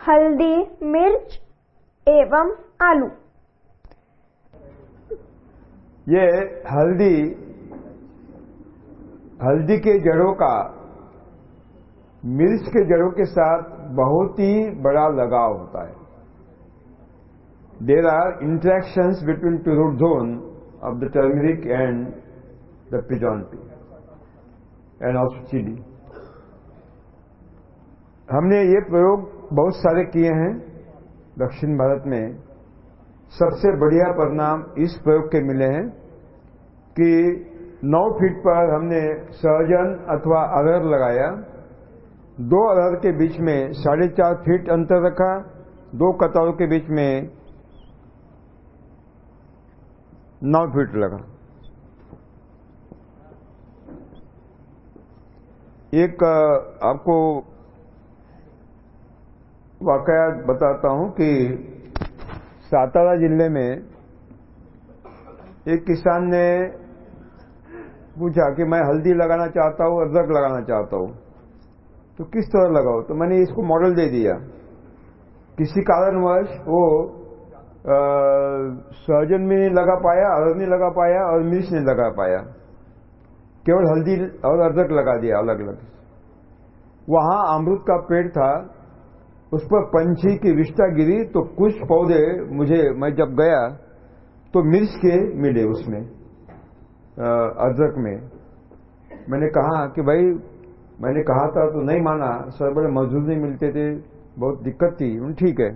हल्दी, मिर्च एवं आलू। ये हल्दी हल्दी के जड़ों का, मिर्च के जड़ों के साथ बहुत ही बड़ा लगाव होता है। There are interaction between two zone of the turmeric and the pungency and of chili हमने ये प्रयोग बहुत सारे किए हैं दक्षिण भारत में। सबसे बढ़िया परिणाम इस प्रयोग के मिले हैं कि 9 फीट पर हमने सहजन अथवा अरहर लगाया। दो अरहर के बीच में साढ़े चार फीट अंतर रखा। दो कतारों के बीच में नौ फीट लगा। एक, आपको वाकया बताता हूँ कि सातारा ज़िले में एक किसान ने पूछा कि मैं हल्दी लगाना चाहता हूँ, अदरक लगाना चाहता हूँ। तो किस तरह लगाओ तो मैंने इसको मॉडल दे दिया। किसी कारणवश वो सहजन में नहीं लगा पाया अरहर नहीं लगा पाया और मिर्च नहीं लगा पाया। केवल हल्दी और अदरक लगा दिया अलग अलग वहाँ अमृत का पेड़ था। उस पर पंछी की विष्टा गिरी तो कुछ पौधे मुझे, मैं जब गया तो मिर्च के मिले उसमें अदरक में। मैंने कहा कि भाई, मैंने कहा था तो नहीं माना। सर बड़े मजदूर नहीं मिलते थे, बहुत दिक्कत थी। ठीक है।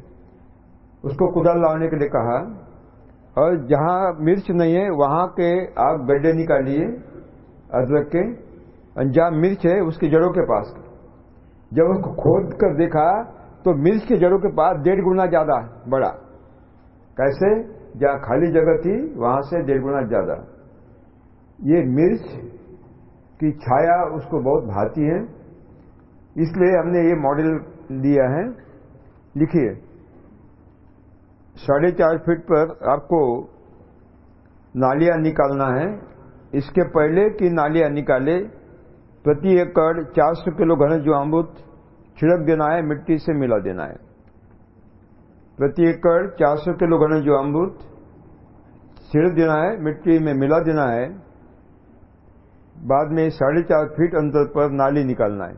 उसको कुदाल लाने के लिए कहा, और जहाँ मिर्च नहीं है, वहाँ के आप गड्ढे निकालिए, अदरक के जहाँ मिर्च है, उसकी जड़ों के पास। जब उसको खोद कर देखा तो मिर्च की जड़ों के पास डेढ़ गुना ज़्यादा बड़ा। कैसे? जहाँ खाली जगह थी, वहाँ से डेढ़ गुना ज़्यादा। ये मिर्च की छाया उसको बहुत भाती है। इसलिए हमने ये मॉडल लिया है। लिखिए। साढ़े चार फीट पर आपको नालियाँ निकालना है। इसके पहले की नालियाँ निकाले, प्रति एकड़ 400 किलो घन जो अमृत छिड़क देना है, मिट्टी से मिला देना है। प्रति एकड़ 400 किलो घन जो अमृत छिड़क देना है, मिट्टी में मिला देना है। बाद में साढ़े चार फीट अंतर पर नाली निकालना है।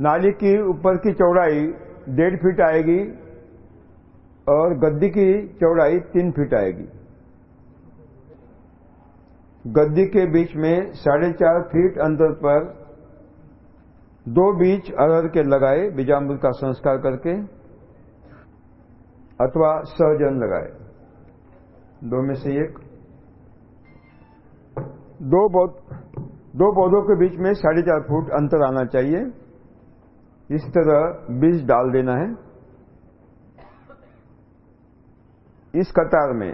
नाली की ऊपर की चौड़ाई डेढ़ फीट आएगी और गद्दी की चौड़ाई तीन फीट आएगी। गद्दी के बीच में साढ़े चार फीट अंतर पर दो बीज अरहर के लगाए, बीजामृत का संस्कार करके, अथवा सहजन लगाए। दो में से एक। दो दो पौधों के बीच में साढ़े चार फुट अंतर आना चाहिए। इस तरह बीज डाल देना है। इस कतार में,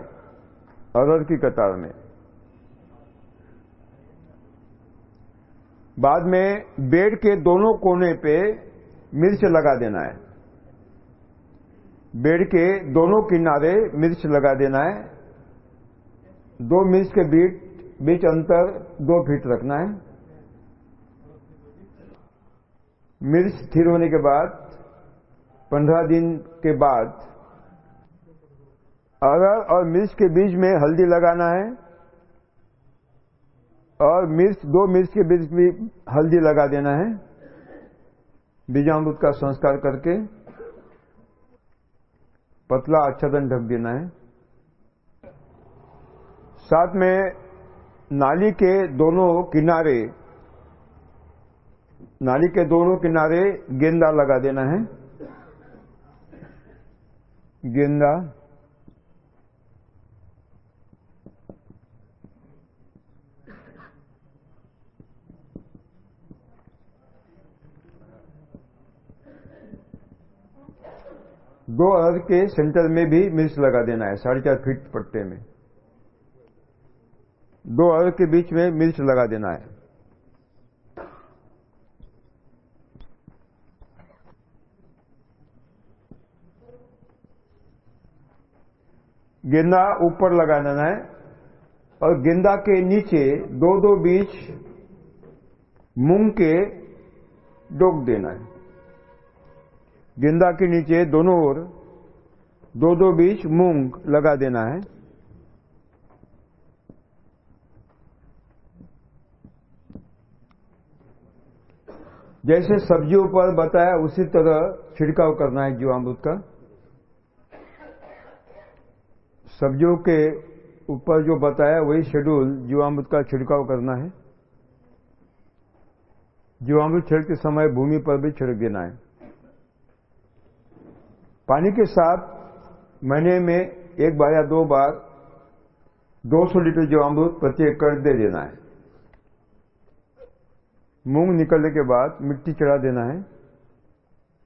अरहर की कतार में। बाद में बेड के दोनों कोने पे मिर्च लगा देना है। बेड के दोनों किनारे मिर्च लगा देना है। दो मिर्च के बीच बीच अंतर दो फीट रखना है। मिर्च स्थिर होने के बाद, पंद्रह दिन के बाद अरहर और मिर्च के बीच में हल्दी लगाना है। और मिर्च, दो मिर्च के बीच भी हल्दी लगा देना है। बीजामृत का संस्कार करके पतला आच्छादन ढक देना है। साथ में नाली के दोनों किनारे, नाली के दोनों किनारे गेंदा लगा देना है। गेंदा दो अर्ध के सेंटर में भी मिर्च लगा देना है, साढ़े चार फीट पट्टे में। दो अर्ध के बीच में मिर्च लगा देना है। गेंदा ऊपर लगा देना है और गेंदा के नीचे दो दो बीच मूंग के डोक देना है। गेंदा के नीचे दोनों ओर दो दो बीच मूंग लगा देना है। जैसे सब्जियों पर बताया, उसी तरह छिड़काव करना है जीवामृत का। सब्जियों के ऊपर जो बताया, वही शेड्यूल जीवामृत का छिड़काव करना है। जीवामृत छिड़कते समय भूमि पर भी छिड़क देना है। पानी के साथ महीने में एक बार या दो बार 200 लीटर जीवामृत प्रति एकड़ दे देना है। मूंग निकलने के बाद मिट्टी चढ़ा देना है,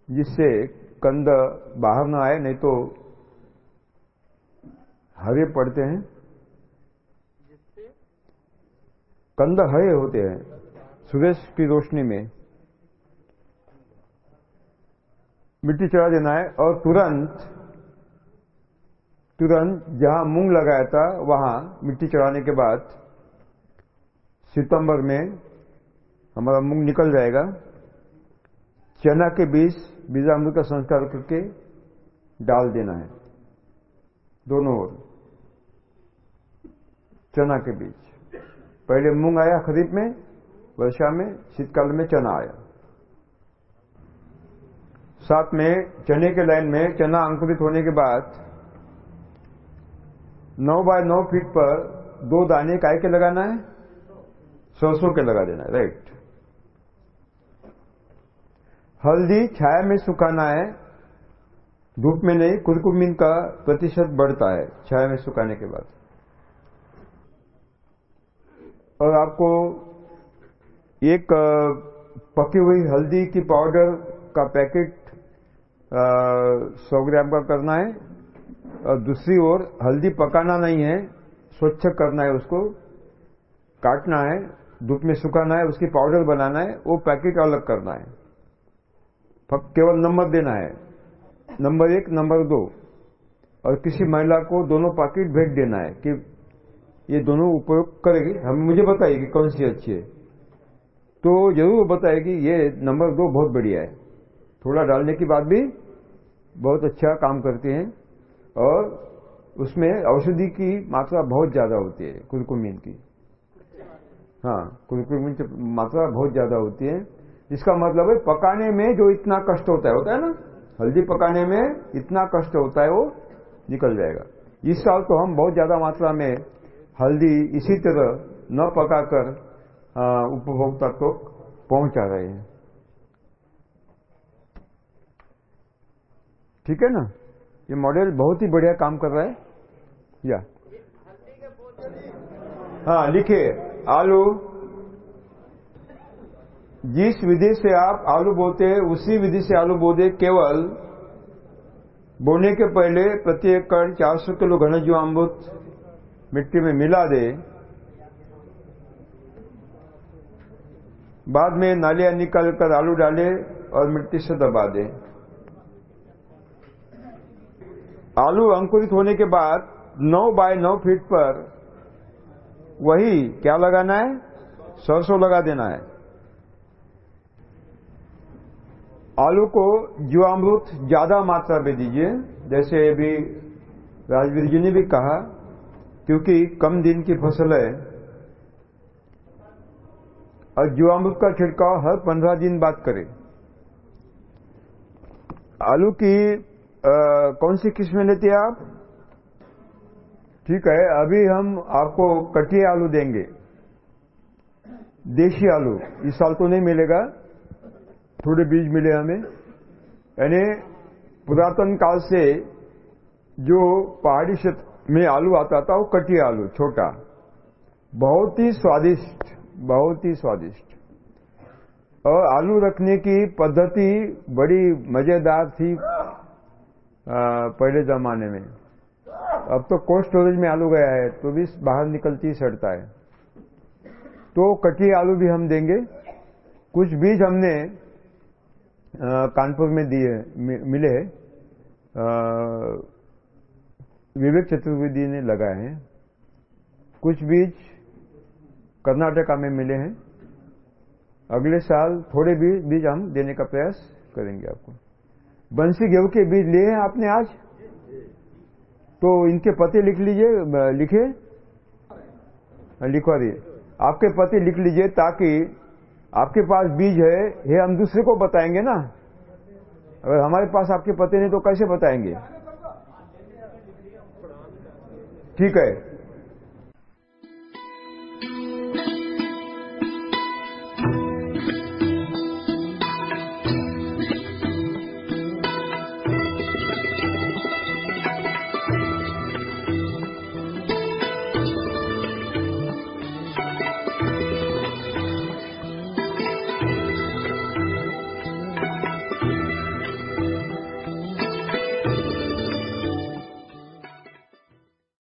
जिससे कंद बाहर ना आए, नहीं तो हरे पड़ते हैं। कंद हरे होते हैं। सूरज की रोशनी में मिट्टी चढ़ा देना है और तुरंत तुरंत जहाँ मूंग लगाया था, वहाँ मिट्टी चढ़ाने के बाद सितंबर में हमारा मूंग निकल जाएगा। चना के बीज, बीजामृत का संस्कार करके डाल देना है। दोनों ओर। चना के बीज। पहले मूंग आया खरीफ में, वर्षा में, शीतकाल में चना आया। साथ में चने के लाइन में चना अंकुरित होने के बाद नौ बाय नौ फीट पर दो दाने काय के लगाना है? सरसों के लगा देना है राइट हल्दी छाया में सुखाना है, धूप में नहीं, कुरकुमिन का प्रतिशत बढ़ता है छाया में सुखाने के बाद। और आपको एक पकी हुई हल्दी की पाउडर का पैकेट सौ ग्राम का करना है, और दूसरी ओर हल्दी पकाना नहीं है, स्वच्छ करना है उसको, काटना है, धूप में सुखाना है, उसकी पाउडर बनाना है, वो पैकेट अलग करना है। केवल नंबर देना है। नंबर एक, नंबर दो। और किसी महिला को दोनों पैकेट भेज देना है कि ये दोनों उपयोग करेगी। हम, मुझे बताएगी कौन सी अच्छी है। तो ज़रूर बताएगी ये नंबर दो बहुत बढ़िया है। थोड़ा डालने के बाद भी बहुत अच्छा काम करते हैं और उसमें औषधि की मात्रा बहुत ज़्यादा होती है कुलकुमिन की। हाँ कुलकुमिन की मात्रा बहुत ज़्यादा होती है। इसका मतलब है पकाने में जो इतना कष्ट होता है होता है ना? हल्दी पकाने में इतना कष्ट होता है वो निकल जाएगा। इस साल तो हम बहुत ज़्यादा मात्रा में हल्दी इसी तरह न पकाकर उपभोक्ता को पहुँचा रहे हैं। ठीक है ना? ये मॉडल बहुत ही बढ़िया काम कर रहा है। या। हाँ लिखिए आलू। जिस विधि से आप आलू बोते हैं, उसी विधि से आलू बोते केवल बोने के पहले प्रति एकड़ 400 किलो घन जीवामृत मिट्टी में मिला दे। बाद में नालियाँ निकाल कर आलू डाले और मिट्टी से दबा दे। आलू अंकुरित होने के बाद 9 बाय 9 फीट पर वही क्या लगाना है? सरसों लगा देना है। आलू को जीवामृत ज़्यादा मात्रा में दीजिए, जैसे अभी राजवीर जी ने भी कहा, क्योंकि कम दिन की फ़सल है। और जीवामृत का छिड़काव हर पंद्रह दिन बाद करें। आलू की कौन सी किस्में लेते हैं आप? ठीक है, अभी हम आपको कटिए आलू देंगे। देशी आलू, इस साल तो नहीं मिलेगा। थोड़े बीज मिले हमें। यानी पुरातन काल से जो पहाड़ी क्षेत्र में आलू आता था, वो कटिया आलू, छोटा। बहुत ही स्वादिष्ट, बहुत ही स्वादिष्ट। और आलू रखने की पद्धति बड़ी मज़ेदार थी। पहले जमाने में। अब तो कोल्ड स्टोरेज में आलू गया है तो भी बाहर निकलती सड़ता है। तो कटी आलू भी हम देंगे। कुछ बीज हमने कानपुर में दिए मिले विवेक चतुर्वेदी ने लगाए हैं। कुछ बीज कर्नाटका में मिले हैं। अगले साल थोड़े बीज बीज हम देने का प्रयास करेंगे आपको। बंसी गेहूँ के बीज लिए हैं आपने आज? तो इनके पते लिख लीजिए लिखे? लिखवा दिए। आपके पते लिख लीजिए ताकि आपके पास बीज है, ये हम दूसरे को बताएँगे ना? अगर हमारे पास आपके पते नहीं तो कैसे बताएँगे? ठीक है।